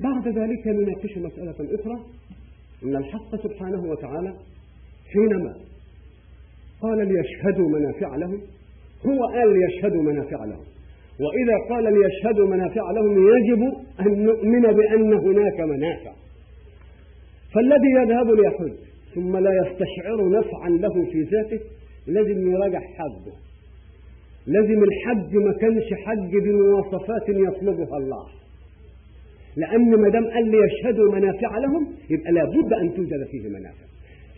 بعد ذلك نناقش مسألة أخرى. أن الحق سبحانه وتعالى حينما قال ليشهدوا منافع لهم هو قال ليشهدوا منافع لهم وإذا قال ليشهدوا منافع لهم يجب أن نؤمن بأن هناك منافع. فالذي يذهب ليحج ثم لا يستشعر نفعا له في ذاته لازم يراجع حجه لازم الحج ما كانش حج بمواصفات يطلبها الله. لأن ما دام قال ليشهدوا منافع لهم يبقى لابد أن توجد فيه منافع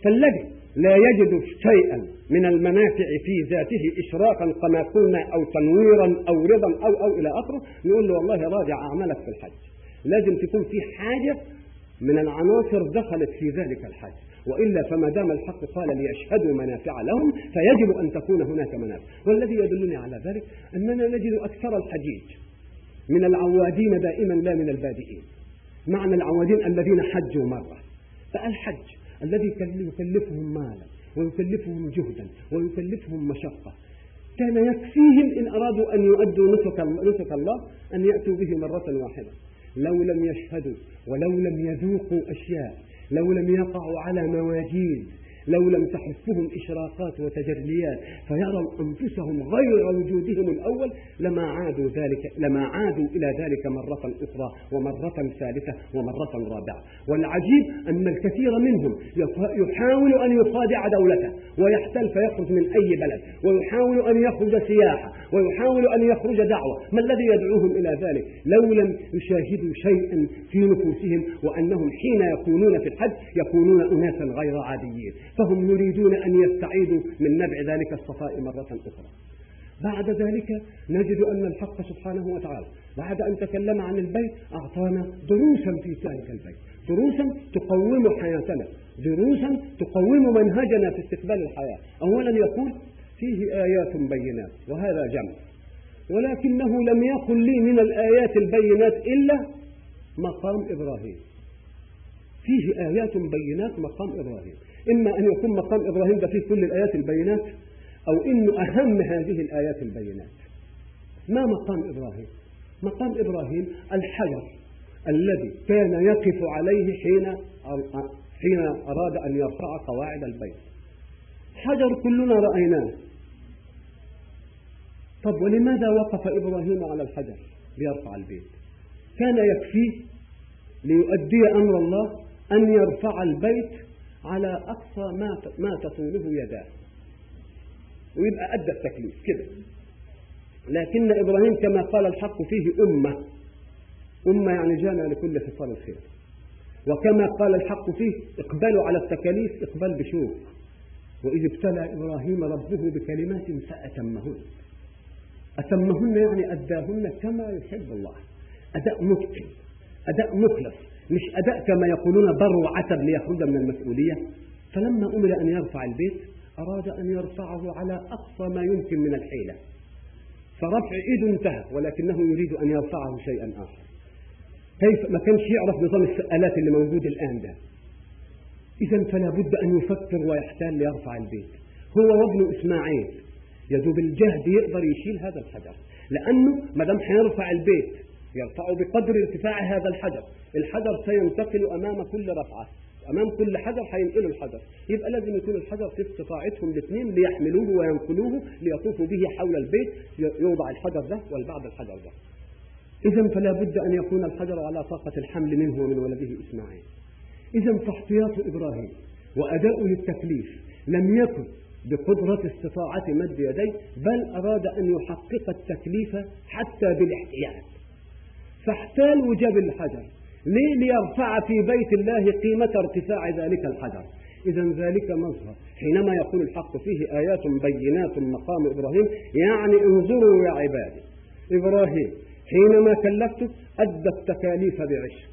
فالذي لا يجد شيئا من المنافع في ذاته إشراقا كما قلنا أو تنويرا أو رضا أو أو إلى آخره نقول له والله راجع أعمالك في الحج. لازم تكون في حاجة من العناصر دخلت في ذلك الحج. وإلا فما دام الحق قال ليشهدوا منافع لهم فيجب أن تكون هناك منافع. والذي يدلني على ذلك أننا نجد أكثر الحجيج. من العوادين دائما لا من البادئين. معنى العوادين الذين حجوا مرة. فالحج الذي يكلفهم مالا ويكلفهم جهدا ويكلفهم مشقة. كان يكفيهم إن أرادوا أن يؤدوا نسك, الله أن يأتوا به مرة واحدة. لو لم يشهدوا ولو لم يذوقوا أشياء لو لم يقعوا على مواجيد لو لم تحفهم إشراقات وتجليات فيروا أنفسهم غير وجودهم الأول لما عادوا ذلك لما عادوا إلى ذلك مرة أخرى ومرة ثالثة ومرة رابعة. والعجيب أن الكثير منهم يحاول أن يخادع دولته ويحتل فيخرج من أي بلد ويحاول أن يخرج سياحة ويحاول أن يخرج دعوة. ما الذي يدعوهم إلى ذلك؟ لو لم يشاهدوا شيئا في نفوسهم وأنهم حين يكونون في الحج يكونون أناسا غير عاديين. فهم يريدون أن يستعيدوا من نبع ذلك الصفاء مرة أخرى. بعد ذلك نجد أن الحق سبحانه وتعالى بعد أن تكلم عن البيت أعطانا دروسا في ذلك البيت. دروسا تقوم حياتنا. دروسا تقوم منهجنا في استقبال الحياة. أولا يقول فيه آيات بينات وهذا جمع. ولكنه لم يقل لي من الآيات البينات إلا مقام إبراهيم. فيه آيات بينات مقام إبراهيم. إما أن يكون مقام إبراهيم ده فيه كل الآيات البينات أو إنه أهم هذه الآيات البينات. ما مقام إبراهيم؟ مقام إبراهيم الحجر الذي كان يقف عليه حين حين أراد أن يرفع قواعد البيت. حجر كلنا رأيناه. طب ولماذا وقف إبراهيم على الحجر ليرفع البيت؟ كان يكفيه ليؤدي أمر الله أن يرفع البيت على أقصى ما ما تطوله يداه. ويبقى أدى التكليف كده. لكن إبراهيم كما قال الحق فيه أمة. أمة يعني جامع لكل خصال الخير. وكما قال الحق فيه اقبلوا على التكاليف اقبال بشوق وإذ ابتلى إبراهيم ربه بكلمات فأتمهن. أتمهن يعني أداهن كما يحب الله. أداء متقن أداء مخلص. مش أداء كما يقولون بر وعتب ليخرج من المسؤولية. فلما أمر أن يرفع البيت أراد أن يرفعه على أقصى ما يمكن من الحيلة. فرفع إيده انتهى ولكنه يريد أن يرفعه شيئا آخر. كيف؟ ما كانش يعرف نظام السؤالات اللي موجود الآن ده. إذا فلا بد أن يفكر ويحتال ليرفع البيت. هو وابن إسماعيل يذوب الجهد يقدر يشيل هذا الحجر. لأنه ما دام هيرفع البيت يرفعه بقدر ارتفاع هذا الحجر. الحجر سينتقل أمام كل رفعة. أمام كل حجر هينقلوا الحجر. يبقى لازم يكون الحجر في استطاعتهم الاثنين ليحملوه وينقلوه ليطوفوا به حول البيت يوضع الحجر ده والبعض الحجر ده. إذا فلا بد أن يكون الحجر على طاقة الحمل منه ومن ولده إسماعيل. إذا فاحتياط إبراهيم وأداؤه للتكليف لم يكن بقدرة استطاعة مد يديه بل أراد أن يحقق التكليف حتى بالاحتيال فاحتال وجاب الحجر. ليه؟ ليرفع في بيت الله قيمة ارتفاع ذلك الحجر. إذا ذلك مظهر. حينما يقول الحق فيه آيات بينات مقام إبراهيم يعني انظروا يا عبادي. إبراهيم حينما كلفته أدى التكاليف بعشق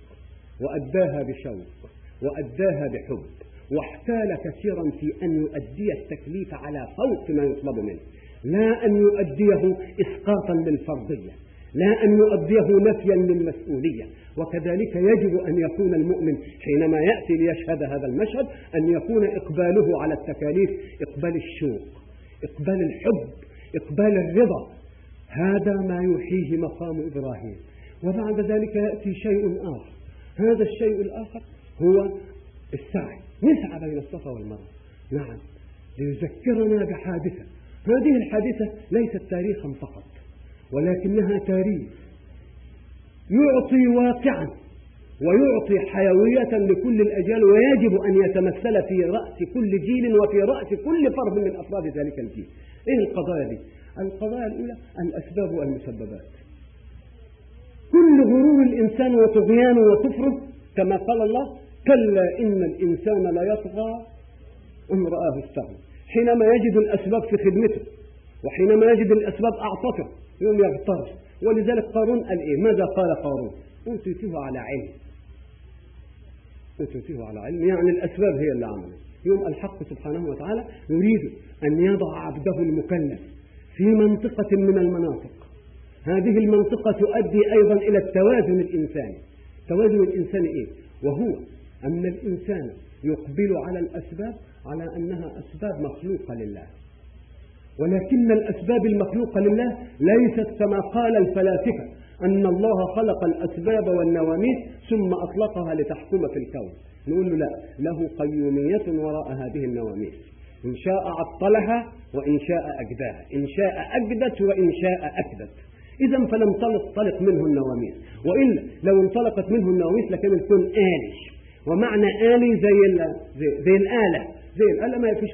وأداها بشوق وأداها بحب واحتال كثيرا في أن يؤدي التكليف على فوق ما يطلب منه. لا أن يؤديه إسقاطا للفرضية. لا أن يؤديه نفيا للمسؤولية. وكذلك يجب أن يكون المؤمن حينما يأتي ليشهد هذا المشهد أن يكون إقباله على التكاليف إقبال الشوق إقبال الحب إقبال الرضا. هذا ما يحييه مقام إبراهيم. وبعد ذلك يأتي شيء آخر. هذا الشيء الآخر هو السعي. نسعى بين الصفا والمروة نعم ليذكرنا بحادثة. هذه الحادثة ليست تاريخا فقط. ولكنها تاريخ. يعطي واقعا ويعطي حيوية لكل الأجيال ويجب أن يتمثل في رأس كل جيل وفي رأس كل فرد من أفراد ذلك الجيل. إيه القضايا دي؟ القضايا الأولى الأسباب والمسببات. كل غرور الإنسان وطغيانه وكفره كما قال الله كلا إن الإنسان لا يطغى أن رآه استغنى. حينما يجد الأسباب في خدمته وحينما يجد الأسباب أعطته يوم يغتر ولذلك قارون قال إيه ماذا قال قارون؟ أوتيته على علم أوتيته على علم يعني الأسباب هي اللي عملت. يوم الحق سبحانه وتعالى يريد أن يضع عبده المكلف في منطقة من المناطق. هذه المنطقة تؤدي أيضا إلى التوازن الإنساني. توازن الإنساني إيه؟ وهو أن الإنسان يقبل على الأسباب على أنها أسباب مخلوقة لله. ولكن الأسباب المخلوقة لله ليست كما قال الفلاسفة أن الله خلق الأسباب والنواميس ثم أطلقها لتحكم في الكون. نقول له لا له قيومية وراء هذه النواميس. إن شاء عطلها وإن شاء أجداها. إن شاء أجدت وإن شاء أكدت. إذا فلم تنطلق منه النواميس. وإلا لو انطلقت منه النواميس لكان الكون آلي. ومعنى آلي زي, زي, زي الآلة. زي الآلة ما يفيش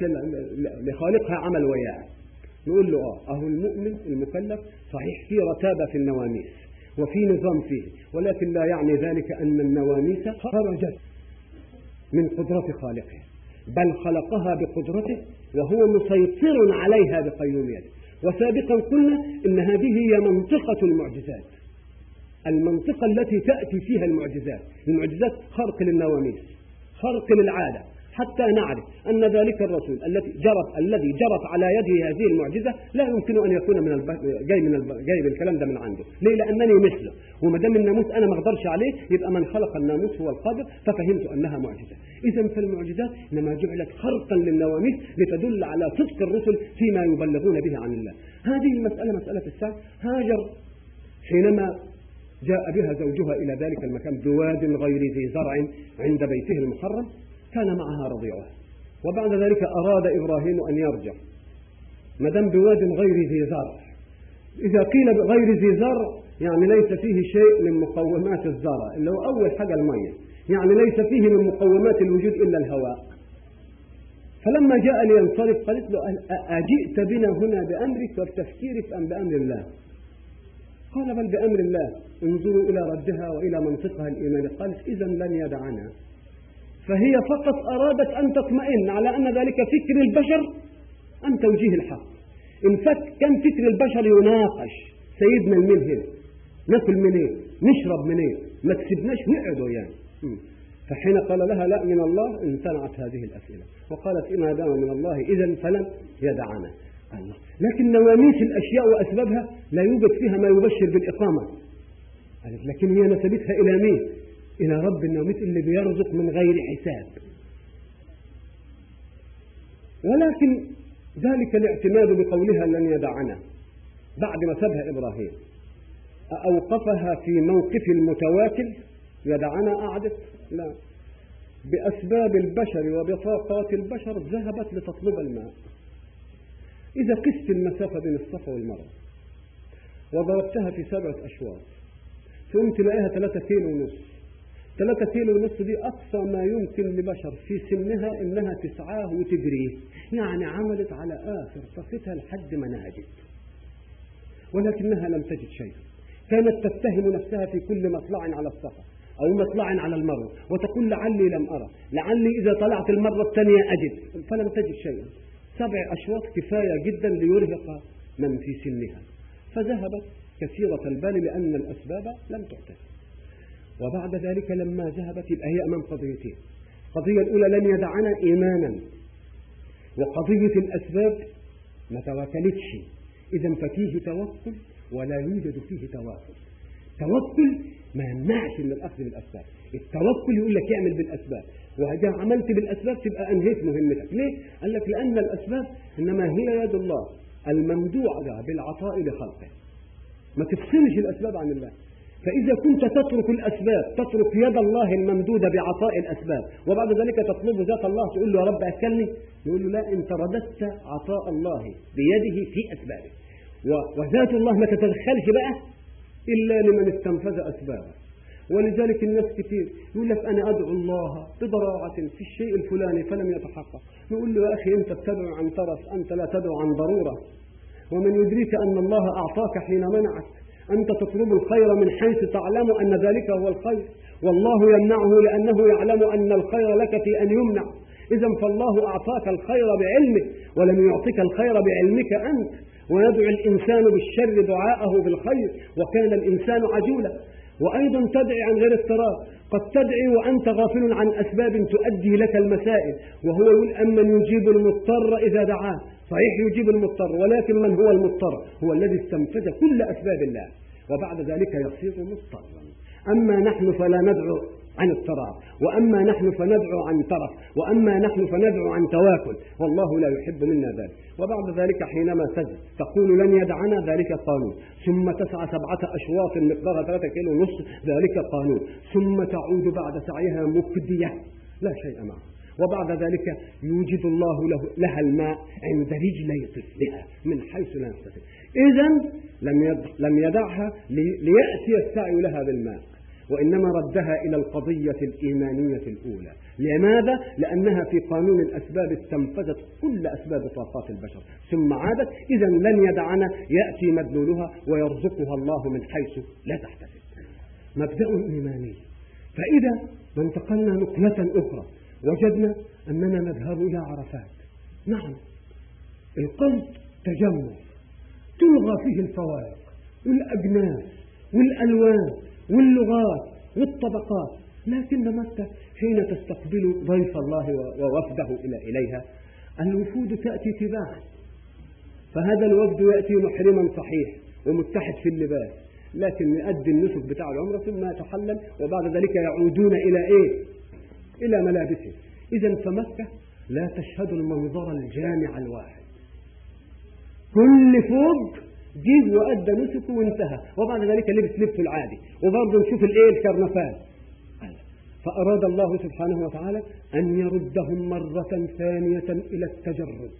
لخالقها عمل وياه نقول له آه أهو المؤمن المكلف صحيح في رتابة في النواميس وفي نظام فيه ولكن لا يعني ذلك أن النواميس خرجت من قدرة خالقه بل خلقها بقدرته وهو مسيطر عليها بقيوميته وسابقا قلنا إن هذه هي منطقة المعجزات المنطقة التي تأتي فيها المعجزات المعجزات خرق للنواميس خرق للعادة. حتى نعرف أن ذلك الرسول الذي جرت الذي جرت على يده هذه المعجزة لا يمكن أن يكون من الب... جاي من الب... جاي بالكلام ده من عنده. ليه؟ لأنني مثله. وما دام الناموس أنا ما أقدرش عليه يبقى من خلق الناموس هو القادر ففهمت أنها معجزة. إذا فالمعجزات إنما جعلت خرقا للنواميس لتدل على صدق الرسل فيما يبلغون به عن الله. هذه المسألة مسألة الساعة. هاجر. حينما جاء بها زوجها إلى ذلك المكان بواد غير ذي زرع عند بيته المحرم كان معها رضيعها وبعد ذلك أراد إبراهيم أن يرجع. ما دام بواد غير ذي زرع إذا قيل غير ذي زرع يعني ليس فيه شيء من مقومات الزرع اللي هو أول حاجة المية. يعني ليس فيه من مقومات الوجود إلا الهواء. فلما جاء لينصرف قالت له أجئت بنا هنا بأمرك وبتفكيرك أم بأمر الله؟ قال بل بأمر الله. انظروا إلى ردها وإلى منطقها الإيماني قالت إذا لن يدعنا. فهي فقط أرادت أن تطمئن على أن ذلك فكر البشر أم توجيه الحق. إن فك كان فكر البشر يناقش سيدنا المين هنا ناكل منين نشرب منين ما تسيبناش نقعدوا يعني. فحين قال لها لا من الله امتنعت هذه الأسئلة. وقالت إن دام من الله إذا فلن يدعنا. الله. لكن نواميس الأشياء وأسبابها لا يوجد فيها ما يبشر بالإقامة. قالت لكن هي نسبتها إلى مين؟ إلى رب النوميت اللي بيرزق من غير حساب. ولكن ذلك الاعتماد بقولها لن يدعنا. بعد ما سبها إبراهيم. أوقفها في موقف المتواكل يدعنا أعدت؟ لا. بأسباب البشر وبطاقات البشر ذهبت لتطلب الماء. إذا قست المسافة بين الصفا والمروة. وضربتها في سبعة أشواط. ثم تلاقيها ثلاثة كيلو ونصف 3 كيلو ونص دي أقصى ما يمكن لبشر في سنها إنها تسعاه وتجريه يعني عملت على آخر طاقتها لحد ما نهجت ولكنها لم تجد شيئا. كانت تتهم نفسها في كل مطلع على السفر أو مطلع على المرة وتقول لعلي لم أرى. لعلي إذا طلعت المرة الثانية أجد. فلم تجد شيئا. سبع أشواط كفاية جدا ليرهق من في سنها. فذهبت كثيرة البال لأن الأسباب لم تعتبر وبعد ذلك لما ذهبت يبقى هي أمام قضيتين القضية الأولى لن يدعنا إيمانا. وقضية الأسباب ما تواكلتش إذا ففيه توكل ولا يوجد فيه تواكل توكل ما يمنعش من الأخذ بالأسباب. التوكل يقول لك اعمل بالأسباب. وإذا عملت بالأسباب تبقى أنهيت مهمتك. ليه؟ قال لك لأن الأسباب إنما هي يد الله. الممدوعة بالعطاء لخلقه. ما تفصلش الأسباب عن الله فإذا كنت تترك الأسباب تترك يد الله الممدودة بعطاء الأسباب وبعد ذلك تطلب ذات الله تقول له يا رب أكلني يقول له لا أنت رددت عطاء الله بيده في أسبابه. وذات الله ما تتدخلش بقى إلا لمن استنفذ أسبابه. ولذلك الناس كتير يقول لك أنا أدعو الله بضراعة في الشيء الفلاني فلم يتحقق. نقول له يا أخي أنت تدعو عن ترف أنت لا تدعو عن ضرورة. ومن يدريك أن الله أعطاك حين منعك. أنت تطلب الخير من حيث تعلم أن ذلك هو الخير. والله يمنعه لأنه يعلم أن الخير لك في أن يمنع. إذا فالله أعطاك الخير بعلمه ولم يعطك الخير بعلمك أنت. ويدعو الإنسان بالشر دعاءه بالخير وكان الإنسان عجولا. وأيضا تدعي عن غير اضطرار. قد تدعي وأنت غافل عن أسباب تؤدي لك المسائل. وهو يقول أمن يجيب المضطر إذا دعاه. صحيح يجيب المضطر ولكن من هو المضطر؟ هو الذي استنفذ كل أسباب الله وبعد ذلك يصير مضطرا. أما نحن فلا ندعو عن اضطرار وأما نحن فندعو عن ترف وأما نحن فندعو عن تواكل والله لا يحب منا ذلك. وبعد ذلك حينما تزد تقول لن يدعنا ذلك قانون. ثم تسعى سبعة أشواط مقدارها ثلاثة كيلو ونص ذلك قانون. ثم تعود بعد سعيها مكدية لا شيء معها وبعد ذلك يوجد الله له لها الماء عند رجلي طفلها من حيث لا يحتسب إذا لم لم يدعها ليأتي السعي لها بالماء وإنما ردها إلى القضية الإيمانية الأولى. لماذا؟ لأنها في قانون الأسباب استنفذت كل أسباب طاقات البشر. ثم عادت إذا لن يدعنا يأتي مدلولها ويرزقها الله من حيث لا تحتسب. مبدأ إيماني. فإذا انتقلنا نقلة أخرى. وجدنا أننا نذهب إلى عرفات. نعم. القلب تجمع. تلغى فيه الفوارق والأجناس والألوان واللغات والطبقات. لكن مكة حين تستقبل ضيف الله ووفده إلى إليها الوفود تأتي تباعا. فهذا الوفد يأتي محرما صحيح ومتحد في اللباس. لكن يؤدي النسك بتاع العمرة ثم يتحلل وبعد ذلك يعودون إلى إيه؟ إلى ملابسهم إذا فمكة لا تشهد المنظر الجامع الواحد. كل فوق جه وأدى نسكه وانتهى. وبعد ذلك لبس لبسه العادي. وبرضه نشوف الايه الكرنفال فأراد الله سبحانه وتعالى أن يردهم مرة ثانية إلى التجرد.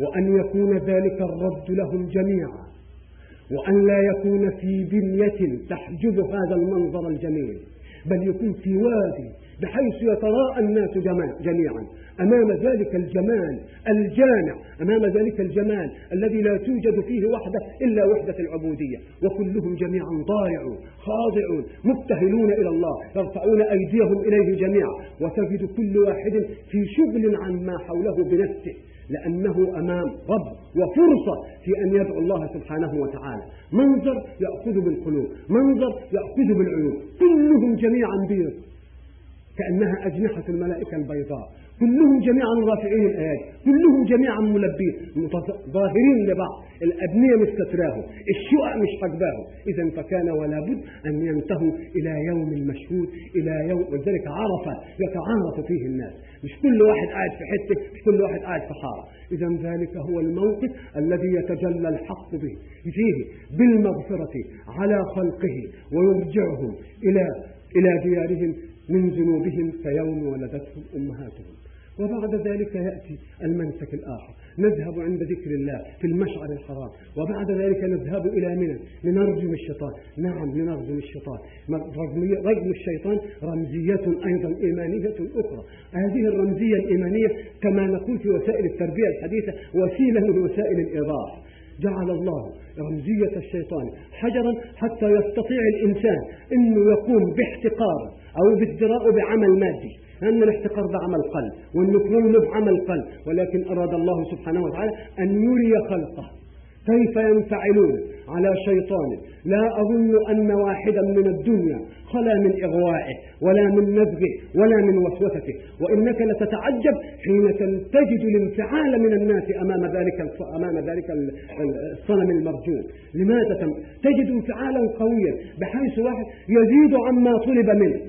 وأن يكون ذلك الرد لهم جميعا. وأن لا يكون في بنية تحجب هذا المنظر الجميل. بل يكون في وادي بحيث يتراءى الناس جميعا. أمام ذلك الجمال الجامع أمام ذلك الجمال الذي لا توجد فيه وحدة إلا وحدة العبودية. وكلهم جميعا ضارعون خاضعون مبتهلون إلى الله يرفعون أيديهم إليه جميعا. وتجد كل واحد في شغل عن ما حوله بنفسه. لأنه أمام رب وفرصة في أن يدعو الله سبحانه وتعالى. منظر يأخذ بالقلوب منظر يأخذ بالعيون. كلهم جميعا بيض. كأنها أجنحة الملائكة البيضاء. كلهم جميعا رافعين الآيات كلهم جميعا ملبين ظاهرين لبعض الأبنية مستتراهم الشقق مش حجباهم. إذا فكان ولا بد أن ينتهوا إلى يوم المشهود إلى يوم ولذلك عرف يتعارف فيه الناس. مش كل واحد قاعد في حتة مش كل واحد قاعد في حارة. إذا ذلك هو الموقف الذي يتجلى الحق به فيه بالمغفرة على خلقه ويرجعهم إلى إلى ديارهم من ذنوبهم كيوم ولدتهم أمهاتهم. وبعد ذلك يأتي المنسك الآخر. نذهب عند ذكر الله في المشعر الحرام. وبعد ذلك نذهب إلى منى لنرجم الشيطان. نعم لنرجم الشيطان. رجم الشيطان رمزية أيضا إيمانية أخرى. هذه الرمزية الإيمانية كما نقول في وسائل التربية الحديثة وسيلة من وسائل الإيضاح. جعل الله رمزية الشيطان حجرا حتى يستطيع الإنسان أنه يقوم باحتقار أو بازدراء بعمل مادي. لأن الاحتقار ده عمل قلب والنكران له عمل قلب ولكن أراد الله سبحانه وتعالى أن يري خلقه. كيف ينفعلون؟ على شيطان. لا أظن أن واحدا من الدنيا خلا من إغوائه ولا من نزغه ولا من وسوسته. وإنك لتتعجب حين تجد الانفعال من الناس أمام ذلك أمام ذلك الصنم المرجوم لماذا تجد انفعالا قويا بحيث واحد يزيد عما طلب منه.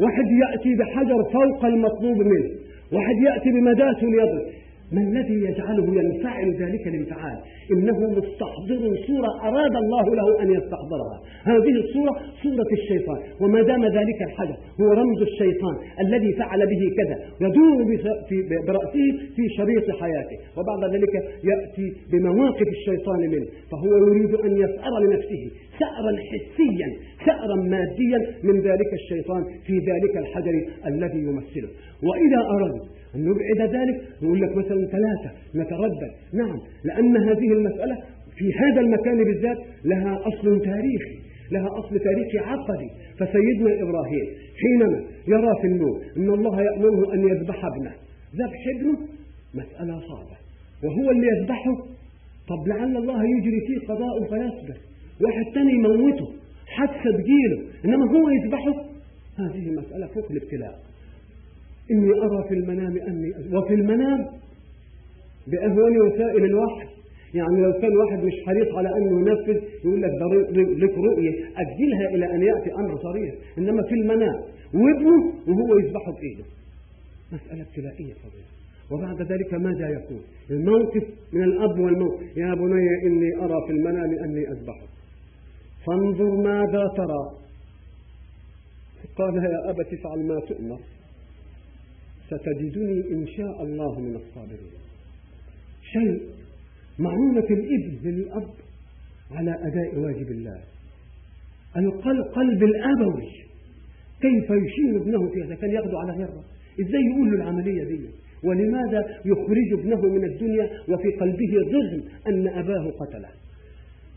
واحد يأتي بحجر فوق المطلوب منه واحد يأتي بمداس ليضرب ما الذي يجعله ينفعل ذلك الانفعال؟ إنه مستحضر صورة أراد الله له أن يستحضرها. هذه الصورة صورة الشيطان. وما دام ذلك الحجر هو رمز الشيطان الذي فعل به كذا. يدور برأسه في شريط حياته. وبعد ذلك يأتي بمواقف الشيطان منه. فهو يريد أن يسأر لنفسه سأرا حسيا سأرا ماديا من ذلك الشيطان في ذلك الحجر الذي يمثله. وإذا أراد أن نبعد ذلك نقول لك مثلا ثلاثة نتردد. نعم لأن هذه المسألة في هذا المكان بالذات لها أصل تاريخي لها أصل تاريخي عقدي. فسيدنا إبراهيم حينما يرى في النور أن الله يأمره أن يذبح ابنه ذبح ابنه؟ مسألة صعبة. وهو اللي يذبحه؟ طب لعل الله يجري فيه قضاء فيصبر. واحد ثاني يموته حادثة تجيله إنما هو يذبحه؟ هذه مسألة فوق الابتلاء. إني أرى في المنام أني وفي المنام بأهون وسائل الوحي. يعني لو كان واحد مش حريص على أنه ينفذ يقول لك ده لك رؤية. أجلها إلى أن يأتي أمر صريح. إنما في المنام وابنه وهو يذبحه بإيده مسألة ابتلائية فضيلة وبعد ذلك ماذا يكون الموقف من الأب والموت. يا بني إني أرى في المنام أني أذبحك فانظر ماذا ترى. قال يا أبت افعل ما تؤمر. ستجدني إن شاء الله من الصابرين. شيء معونة الإبن للأب على أداء واجب الله. القلب الأبوي. كيف يشين ابنه في هذا؟ كان ياخده على غيره. إزاي يقول له العملية دي؟ ولماذا يخرج ابنه من الدنيا وفي قلبه ظلم أن أباه قتله؟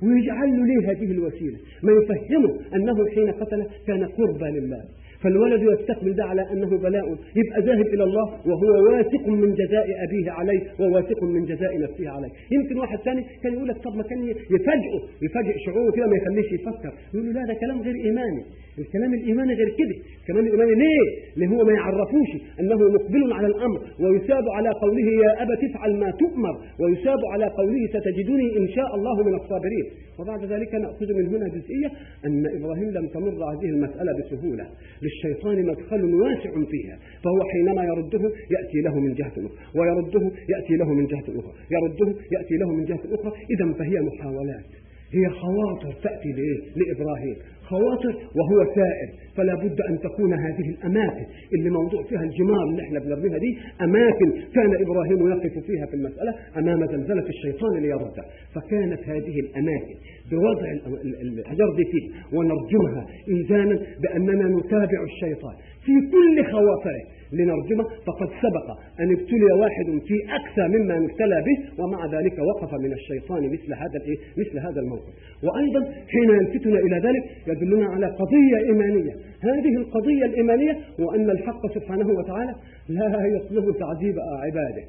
ويجعل له ليه هذه الوسيلة؟ ما يفهمه أنه حين قتله كان قربى لله. فالولد يستقبل ده على أنه بلاء. يبقى ذاهب إلى الله وهو واثق من جزاء أبيه عليه وواثق من جزاء نفسه عليه. يمكن واحد ثاني كان يقول لك طب ما كان يفاجئه يفاجئ شعوره كده ما يخليش يفكر. يقول له لا ده كلام غير إيماني. الكلام الإيماني غير كده. الكلام الإيماني ليه؟ ليه هو ما يعرفوش أنه مقبل على الأمر ويساب على قوله يا أبا تفعل ما تؤمر ويساب على قوله ستجدني إن شاء الله من الصابرين. وبعد ذلك نأخذ من هنا جزئية أن إبراهيم لم تمر هذه المسألة بسهولة. للشيطان مدخل واسع فيها فهو حينما يرده يأتي له من جهة أخرى ويرده يأتي له من جهة أخرى يرده يأتي له من جهة أخرى إذا فهي محاولات هي خواطر تأتي؟ لإبراهيم خواطر وهو سائر. فلا بد أن تكون هذه الأماكن اللي موضوع فيها الجمار اللي إحنا بنرميها دي أماكن كان إبراهيم يقف فيها في المسألة أمام زلزلة الشيطان ليرد. فكانت هذه الأماكن بوضع الحجر دي فيه ونرجمها إيزانا بأننا نتابع الشيطان. في كل خواطره. لنرجمه فقد سبق أن ابتلي واحد في أكثر مما نبتلى به ومع ذلك وقف من الشيطان مثل هذا الإيه؟ مثل هذا الموقف. وأيضا حين يلفتنا إلى ذلك يدلنا على قضية إيمانية. هذه القضية الإيمانية هو أن الحق سبحانه وتعالى لا يطلب تعذيب عباده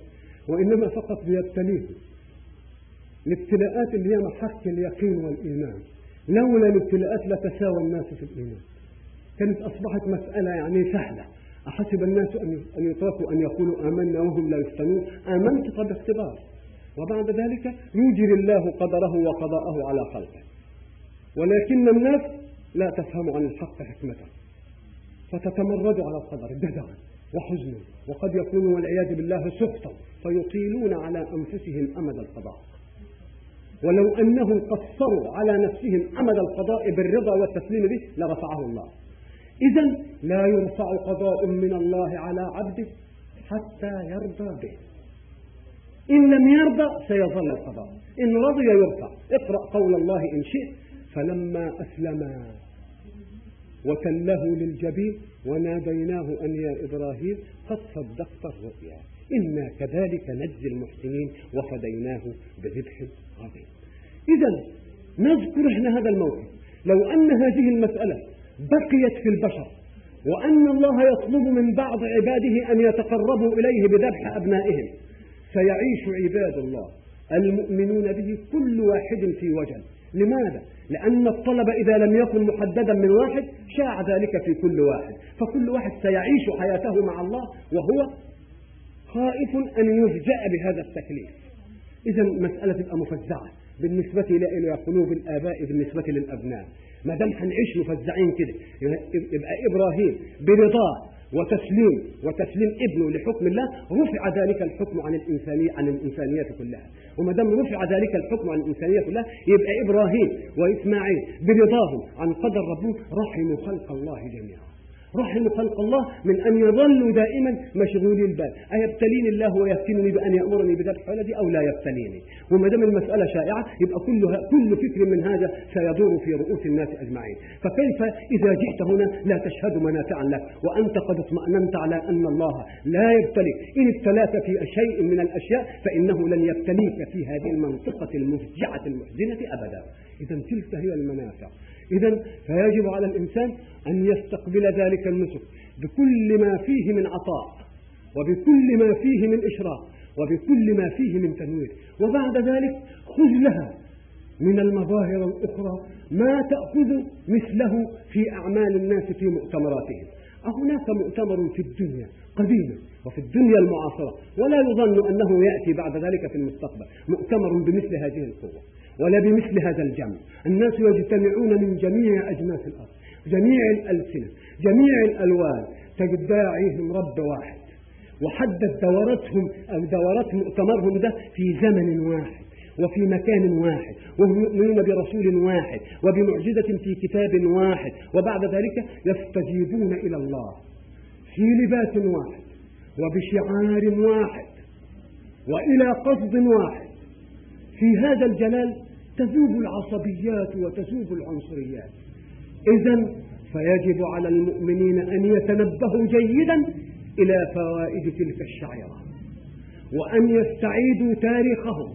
وإنما فقط بيبتليه الابتلاءات اللي هي محك اليقين والإيمان. لولا الابتلاءات لتساوى الناس في الإيمان. كانت أصبحت مسألة يعني سهلة. أحسب الناس أن يتركوا أن يقولوا آمنا وهم لا يفتنون. آمنت قد اختبار. وبعد ذلك يجري الله قدره وقضاءه على خلقه. ولكن الناس لا تفهم عن الحق حكمته. فتتمرد على القدر جدعا وحزنا. وقد يكون والعياذ بالله سخطا. فيطيلون على أنفسهم أمد القضاء. ولو أنهم قصروا على نفسهم أمد القضاء بالرضا والتسليم به لرفعه الله. إذا لا يرفع قضاء من الله على عبده حتى يرضى به. إن لم يرضى سيظل القضاء. إن رضي يرفع اقرأ قول الله إن شئت. فلما أسلما وتله للجبين وناديناه أن يا إبراهيم قد صدقت الرؤيا. إنا كذلك نجزي المحسنين وفديناه بذبح عظيم. إذا نذكر إحنا هذا الموقف. لو أن هذه المسألة بقيت في البشر وأن الله يطلب من بعض عباده أن يتقربوا إليه بذبح أبنائهم. سيعيش عباد الله المؤمنون به كل واحد في وجل لماذا؟ لأن الطلب إذا لم يكن محددا من واحد شاع ذلك في كل واحد. فكل واحد سيعيش حياته مع الله وهو خائف أن يفجأ بهذا التكليف. إذا مسألة تبقى مفزعة بالنسبة إلى قلوب الآباء بالنسبة للأبناء. ما دام هنعيش مفزعين كده يبقى إبراهيم برضاه وتسليم وتسليم ابنه لحكم الله رفع ذلك الحكم عن الإنسانية عن الإنسانية كلها. وما دام رفع ذلك الحكم عن الإنسانية كلها يبقى إبراهيم وإسماعيل برضاهم عن قدر ربهم رحموا خلق الله جميعا. رحم خلق الله من أن يظلوا دائما مشغولي البال. أيبتليني الله ويفتنني بأن يأمرني بذبح ولدي أو لا يبتليني؟ وما دام المسألة شائعة يبقى كل, كل فكر من هذا سيدور في رؤوس الناس أجمعين. فكيف إذا جئت هنا لا تشهد منافعا لك؟ وأنت قد اطمأننت على أن الله لا يبتليك. إن ابتلاك في شيء من الأشياء فإنه لن يبتليك في هذه المنطقة المفجعة المحزنة أبدا. إذا تلك هي المنافع. إذا فيجب على الإنسان أن يستقبل ذلك النسك بكل ما فيه من عطاء وبكل ما فيه من إشراق وبكل ما فيه من تنوير. وبعد ذلك خذ لها من المظاهر الأخرى ما تأخذ مثله في أعمال الناس في مؤتمراتهم. أهناك مؤتمر في الدنيا قديما وفي الدنيا المعاصرة ولا يظن أنه يأتي بعد ذلك في المستقبل. مؤتمر بمثل هذه القوة. ولا بمثل هذا الجمع. الناس يجتمعون من جميع أجناس الأرض جميع الألسنة جميع الألوان. تجد داعيهم رب واحد. وحدد دورتهم أو دورات مؤتمرهم ده في زمن واحد وفي مكان واحد وهم يؤمنون برسول واحد وبمعجزة في كتاب واحد وبعد ذلك يستجيبون إلى الله في لباس واحد وبشعار واحد وإلى قصد واحد. في هذا الجلال تذوب العصبيات وتذوب العنصريات. إذا فيجب على المؤمنين أن يتنبهوا جيدا إلى فوائد تلك الشعيرة وأن يستعيدوا تاريخهم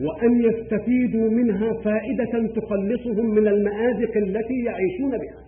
وأن يستفيدوا منها فائدة تخلصهم من المآزق التي يعيشون بها.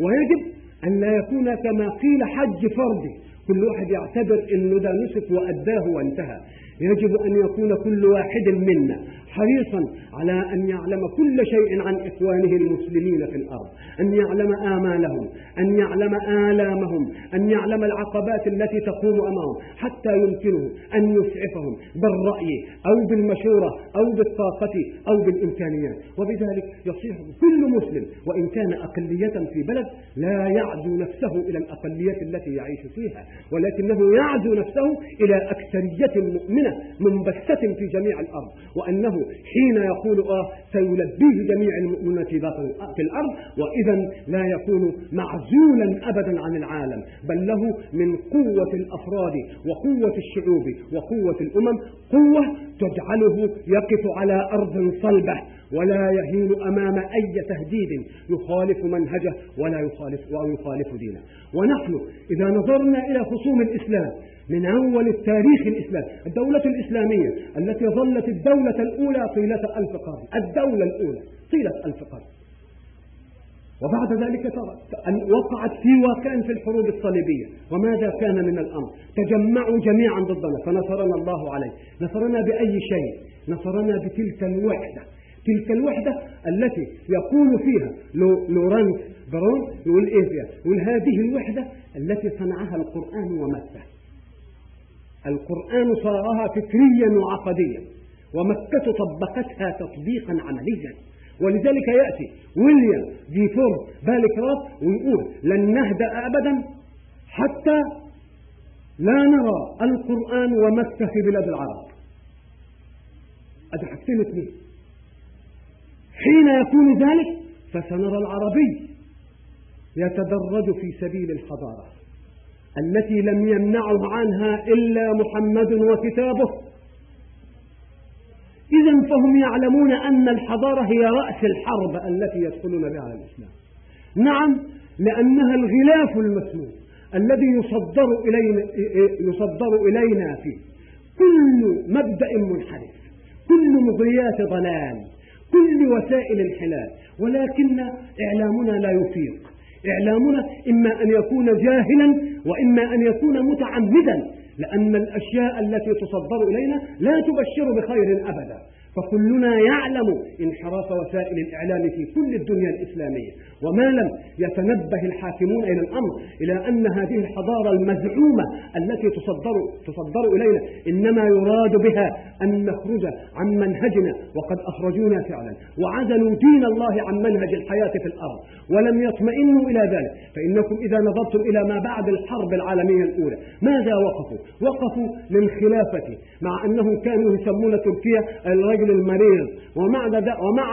ويجب أن لا يكون كما قيل حج فردي كل واحد يعتبر أنه ده نسك وأداه وانتهى. يجب أن يكون كل واحد منا. حريصا على أن يعلم كل شيء عن إخوانه المسلمين في الأرض أن يعلم آمالهم أن يعلم آلامهم أن يعلم العقبات التي تقوم أمامهم حتى يمكنه أن يسعفهم بالرأي أو بالمشورة أو بالطاقة أو بالإمكانيات. وبذلك يصيح كل مسلم وإن كان أقلية في بلد لا يعزو نفسه إلى الأقلية التي يعيش فيها ولكنه يعزو نفسه إلى أكثرية مؤمنة منبثة في جميع الأرض وأنه حين يقول آه سيلبيه جميع المؤمنين في في الأرض وإذا لا يكون معزولا أبدا عن العالم بل له من قوة الأفراد وقوة الشعوب وقوة الأمم قوة تجعله يقف على أرض صلبة ولا يهين أمام أي تهديد يخالف منهجه ولا يخالف أو يخالف دينه. ونحن إذا نظرنا إلى خصوم الإسلام من أول التاريخ الإسلامي الدولة الإسلامية التي ظلت الدولة الأولى طيلة ألف قرن الدولة الأولى طيلة ألف قرن. وبعد ذلك أن وقعت في واقع في الحروب الصليبية. وماذا كان من الأمر؟ تجمعوا جميعا ضدنا فنصرنا الله عليهم. نصرنا بأي شيء؟ نصرنا بتلك الوحدة. تلك الوحدة التي يقول فيها لورانس برون يقول إيه يقول هذه الوحدة التي صنعها القرآن ومكة القرآن صاغها فكريا وعقديا ومكة طبقتها تطبيقا عمليا. ولذلك يأتي ويليام جيفورد بالكراف ويقول لن نهدأ أبدا حتى لا نرى القرآن ومكة في بلاد العرب. أدي حاجتين اثنين حين يكون ذلك فسنرى العربي يتدرج في سبيل الحضارة. التي لم يمنعه عنها إلا محمد وكتابه. إذا فهم يعلمون أن الحضارة هي رأس الحرب التي يدخلون بها على الإسلام. نعم لأنها الغلاف المسموم الذي يصدر إلينا, يصدر إلينا فيه كل مبدأ منحرف كل مغريات ضلال كل وسائل انحلال ولكن إعلامنا لا يفيق. إعلامنا إما أن يكون جاهلا وإما أن يكون متعمدا لأن الأشياء التي تصدر إلينا لا تبشر بخير أبدا. فكلنا يعلم انحراف وسائل الإعلام في كل الدنيا الإسلامية وما لم يتنبه الحاكمون إلى الأمر إلى أن هذه الحضارة المزعومة التي تصدر, تصدر إلينا إنما يراد بها أن نخرج عن منهجنا وقد أخرجونا فعلا وعزلوا دين الله عن منهج الحياة في الأرض ولم يطمئنوا إلى ذلك فإنكم إذا نظرتم إلى ما بعد الحرب العالمية الأولى ماذا وقفوا؟ وقفوا للخلافة مع أنهم كانوا يسمون تركيا الرجل المريض ومع,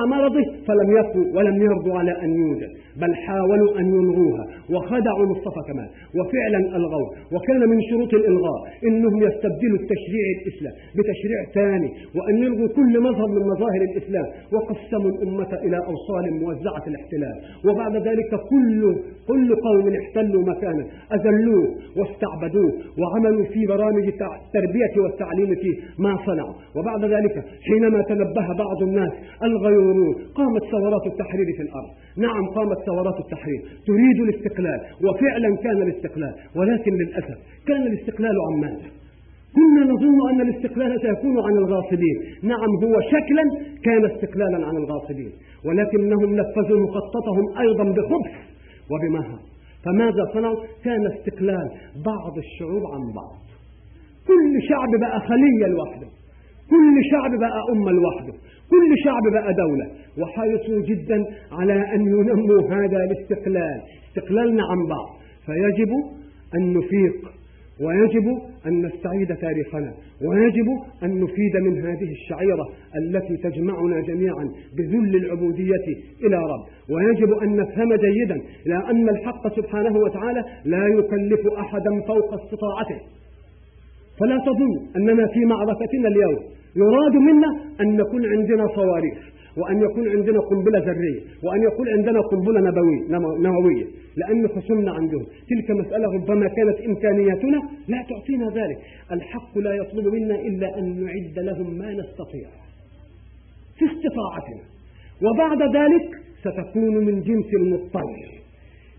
مرضه فلم يقوا ولم يرضوا على أن يوجد. بل حاولوا أن يلغوها. وخدعوا مصطفى كمال. وفعلا ألغوه. وكان من شروط الإلغاء إنهم يستبدلوا التشريع الإسلام بتشريع ثاني وأن يلغوا كل مظهر من مظاهر الإسلام. وقسموا الأمة إلى أوصال موزعة الاحتلال. وبعد ذلك كل كل قوم احتلوا مكانا. أذلوه واستعبدوه وعملوا في برامج التربية والتعليم في ما صنعوا. وبعد ذلك حينما تنبه بعض الناس الغيورون قامت ثورات التحرير في الأرض. نعم قامت ثورات التحرير تريد الاستقلال وفعلا كان الاستقلال ولكن للأسف كان الاستقلال عن ماذا كنا نظن أن الاستقلال سيكون عن الغاصبين نعم هو شكلا كان استقلالا عن الغاصبين ولكنهم نفذوا مخططهم أيضا بخبث وبمهر. فماذا صنعوا؟ كان استقلال بعض الشعوب عن بعض. كل شعب بقى خلية لوحده كل شعب بقى أمة لوحده. كل شعب بقى دولة. وحرصوا جدا على أن ينموا هذا الاستقلال. استقلالنا عن بعض. فيجب أن نفيق. ويجب أن نستعيد تاريخنا. ويجب أن نفيد من هذه الشعيرة التي تجمعنا جميعا بذل العبودية إلى رب. ويجب أن نفهم جيدا لأن الحق سبحانه وتعالى لا يكلف أحدا فوق استطاعته. فلا تظن أننا في معركتنا اليوم. يراد منا أن نكون عندنا صواريخ وأن يكون عندنا قنبلة ذرية وأن يكون عندنا قنبلة نبوية نووية لأن خصومنا عندهم. تلك مسألة ربما كانت إمكانياتنا لا تعطينا ذلك. الحق لا يطلب منا إلا أن نعد لهم ما نستطيع. في استطاعتنا. وبعد ذلك ستكون من جنس المضطر.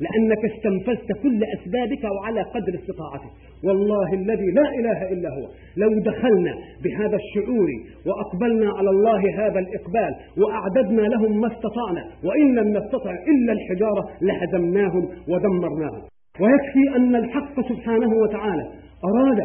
لأنك استنفذت كل أسبابك وعلى قدر استطاعتك. والله الذي لا إله إلا هو. لو دخلنا بهذا الشعور وأقبلنا على الله هذا الإقبال وأعددنا لهم ما استطعنا وإن لم نستطع إلا الحجارة لهزمناهم ودمرناهم. ويكفي أن الحق سبحانه وتعالى أراد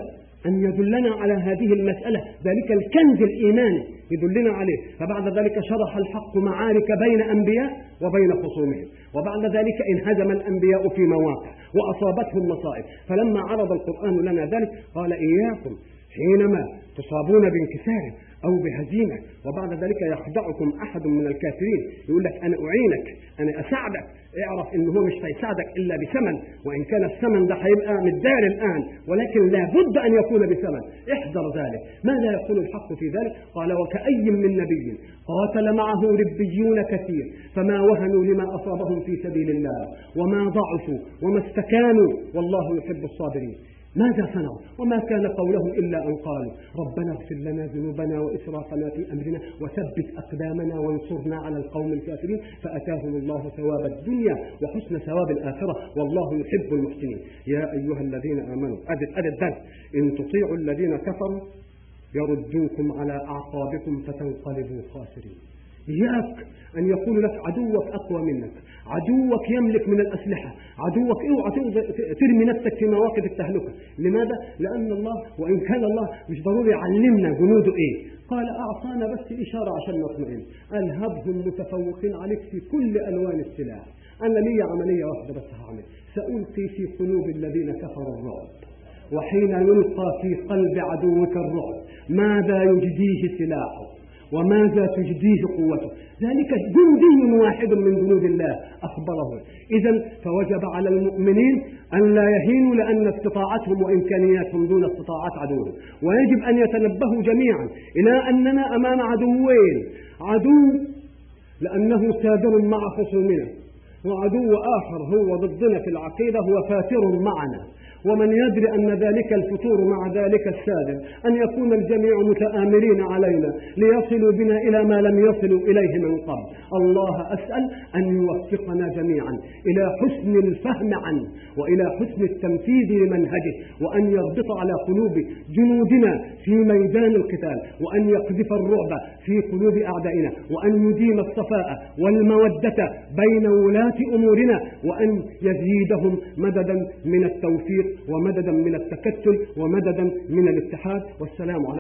أن يدلنا على هذه المسألة ذلك الكنز الإيماني يدلنا عليه. فبعد ذلك شرح الحق معارك بين أنبياء وبين خصومهم. وبعد ذلك انهزم الأنبياء في مواقع وأصابتهم مصائب. فلما عرض القرآن لنا ذلك قال إياكم حينما تصابون بانكسار أو بهزيمة وبعد ذلك يخدعكم أحد من الكافرين يقول لك أنا أعينك أنا أساعدك اعرف إن هو مش هيساعدك إلا بثمن وإن كان الثمن ده هيبقى متدار الآن ولكن لابد أن يكون بثمن. احذر ذلك. ماذا يقول الحق في ذلك؟ قال وكأي من نبي قاتل معه ربيون كثير فما وهنوا لما أصابهم في سبيل الله وما ضعفوا وما استكانوا والله يحب الصابرين. ماذا صنعوا؟ وما كان قولهم إلا أن قالوا ربنا اغفر لنا ذنوبنا وإسرافنا في أمرنا وثبت أقدامنا وانصرنا على القوم الكافرين فأتاهم الله ثواب الدنيا وحسن ثواب الآخرة والله يحب المحسنين. يا أيها الذين آمنوا أدد أدد درس إن تطيعوا الذين كفروا يردوكم على أعقابكم فتنقلبوا خاسرين. إياك أن يقول لك عدوك أقوى منك. عدوك يملك من الأسلحة. عدوك اوعى ترمي نفسك في مواقف التهلكة. لماذا؟ لأن الله وإن كان الله مش ضروري يعلمنا جنوده إيه. قال أعطانا بس إشارة عشان نطمئن. ألهبهم متفوقين عليك في كل ألوان السلاح. أنا لي عملية واحدة بس هعمل. سألقي في قلوب الذين كفروا الرعب. وحين يلقى في قلب عدوك الرعب ماذا يجديه سلاحه؟ وماذا تجديه قوته؟ ذلك جندي واحد من جنود الله أخبره. إذا فوجب على المؤمنين أن لا يهينوا لأن استطاعتهم وإمكانياتهم دون استطاعات عدوهم. ويجب أن يتنبهوا جميعا إلى أننا أمام عدوين. عدو لأنه سادر مع خصومنا وعدو آخر هو ضدنا في العقيدة هو فاتر معنا. ومن يدري أن ذلك الفتور مع ذلك السادر أن يكون الجميع متآمرين علينا ليصلوا بنا إلى ما لم يصلوا إليه من قبل. الله أسأل أن يوفقنا جميعا إلى حسن الفهم عنه وإلى حسن التنفيذ لمنهجه وأن يربط على قلوب جنودنا في ميدان القتال وأن يقذف الرعب في قلوب أعدائنا وأن يديم الصفاء والمودة بين ولاة أمورنا وأن يزيدهم مددا من التوفيق ومددا من التكتل ومددا من الاتحاد. والسلام